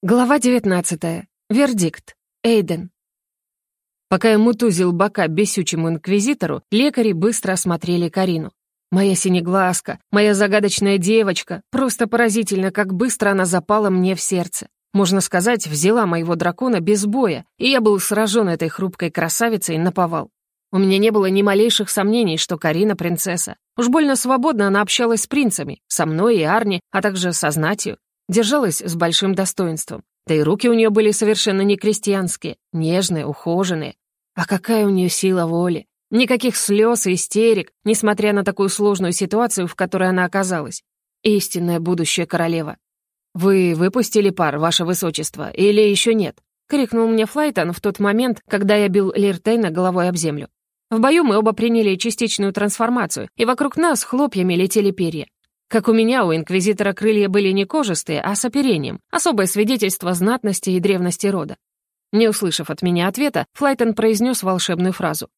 Глава 19. Вердикт. Эйден. Пока я мутузил бока бесючему инквизитору, лекари быстро осмотрели Карину. Моя синеглазка, моя загадочная девочка, просто поразительно, как быстро она запала мне в сердце. Можно сказать, взяла моего дракона без боя, и я был сражен этой хрупкой красавицей на повал. У меня не было ни малейших сомнений, что Карина — принцесса. Уж больно свободно она общалась с принцами, со мной и Арни, а также со знатью. Держалась с большим достоинством. Да и руки у нее были совершенно не крестьянские, нежные, ухоженные. А какая у нее сила воли! Никаких слез и истерик, несмотря на такую сложную ситуацию, в которой она оказалась. Истинная будущая королева. «Вы выпустили пар, ваше высочество, или еще нет?» — крикнул мне Флайтон в тот момент, когда я бил Лиртейна головой об землю. В бою мы оба приняли частичную трансформацию, и вокруг нас хлопьями летели перья. Как у меня, у инквизитора крылья были не кожистые, а с оперением, особое свидетельство знатности и древности рода. Не услышав от меня ответа, Флайтон произнес волшебную фразу.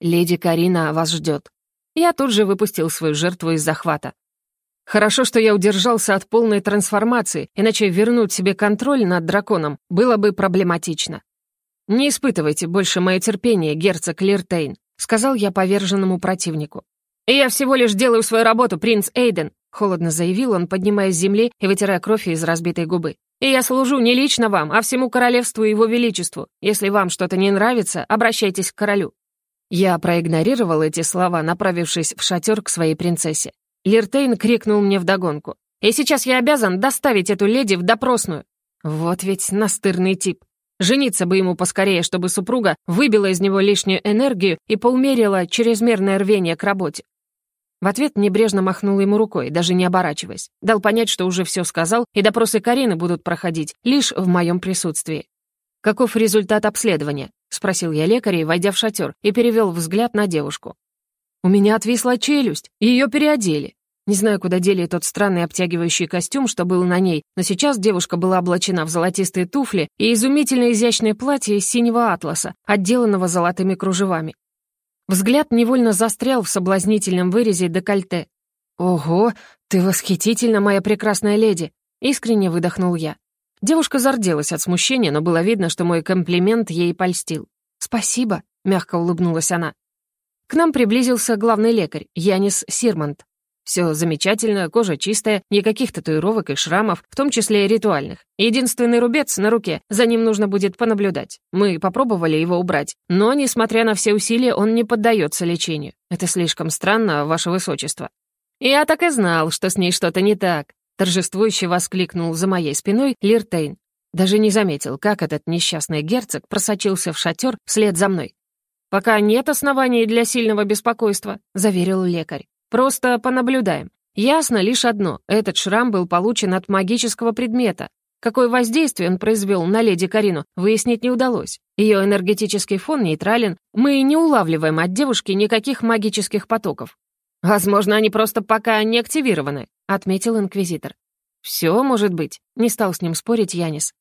«Леди Карина вас ждет». Я тут же выпустил свою жертву из захвата. Хорошо, что я удержался от полной трансформации, иначе вернуть себе контроль над драконом было бы проблематично. «Не испытывайте больше мое терпение, герцог Лиртейн», сказал я поверженному противнику. «Я всего лишь делаю свою работу, принц Эйден», — холодно заявил он, поднимаясь с земли и вытирая кровь из разбитой губы. «И я служу не лично вам, а всему королевству и его величеству. Если вам что-то не нравится, обращайтесь к королю». Я проигнорировал эти слова, направившись в шатер к своей принцессе. Лиртейн крикнул мне вдогонку. «И сейчас я обязан доставить эту леди в допросную». Вот ведь настырный тип. Жениться бы ему поскорее, чтобы супруга выбила из него лишнюю энергию и поумерила чрезмерное рвение к работе. В ответ небрежно махнул ему рукой, даже не оборачиваясь. Дал понять, что уже все сказал, и допросы Карины будут проходить лишь в моем присутствии. «Каков результат обследования?» — спросил я лекаря, войдя в шатер, и перевел взгляд на девушку. У меня отвисла челюсть, ее переодели. Не знаю, куда дели тот странный обтягивающий костюм, что был на ней, но сейчас девушка была облачена в золотистые туфли и изумительно изящное платье из синего атласа, отделанного золотыми кружевами. Взгляд невольно застрял в соблазнительном вырезе декольте. «Ого, ты восхитительна, моя прекрасная леди!» — искренне выдохнул я. Девушка зарделась от смущения, но было видно, что мой комплимент ей польстил. «Спасибо», — мягко улыбнулась она. К нам приблизился главный лекарь, Янис Сирмонт. Все замечательно, кожа чистая, никаких татуировок и шрамов, в том числе и ритуальных. Единственный рубец на руке, за ним нужно будет понаблюдать. Мы попробовали его убрать, но, несмотря на все усилия, он не поддается лечению. Это слишком странно, ваше высочество. Я так и знал, что с ней что-то не так. Торжествующе воскликнул за моей спиной Лиртейн. Даже не заметил, как этот несчастный герцог просочился в шатер вслед за мной. «Пока нет оснований для сильного беспокойства», — заверил лекарь. Просто понаблюдаем. Ясно лишь одно — этот шрам был получен от магического предмета. Какое воздействие он произвел на леди Карину, выяснить не удалось. Ее энергетический фон нейтрален, мы не улавливаем от девушки никаких магических потоков. «Возможно, они просто пока не активированы», — отметил инквизитор. «Все может быть», — не стал с ним спорить Янис.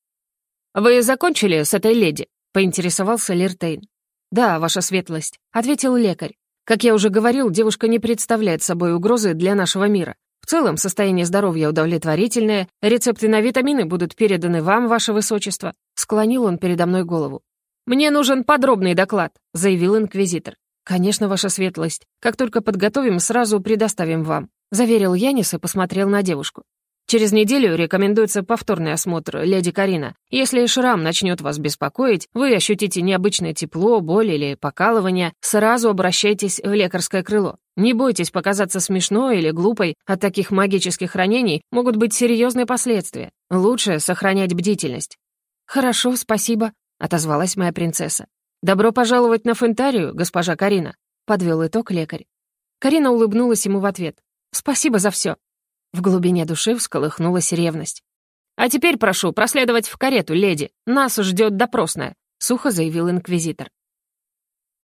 «Вы закончили с этой леди?» — поинтересовался Лиртейн. «Да, ваша светлость», — ответил лекарь. Как я уже говорил, девушка не представляет собой угрозы для нашего мира. В целом, состояние здоровья удовлетворительное, рецепты на витамины будут переданы вам, ваше высочество». Склонил он передо мной голову. «Мне нужен подробный доклад», — заявил инквизитор. «Конечно, ваша светлость. Как только подготовим, сразу предоставим вам», — заверил Янис и посмотрел на девушку. Через неделю рекомендуется повторный осмотр, леди Карина. Если шрам начнет вас беспокоить, вы ощутите необычное тепло, боль или покалывание, сразу обращайтесь в лекарское крыло. Не бойтесь показаться смешной или глупой, от таких магических ранений могут быть серьезные последствия. Лучше сохранять бдительность. «Хорошо, спасибо», — отозвалась моя принцесса. «Добро пожаловать на Фентарию, госпожа Карина», — подвел итог лекарь. Карина улыбнулась ему в ответ. «Спасибо за все. В глубине души всколыхнулась ревность. «А теперь прошу проследовать в карету, леди. Нас ждет допросная», — сухо заявил инквизитор.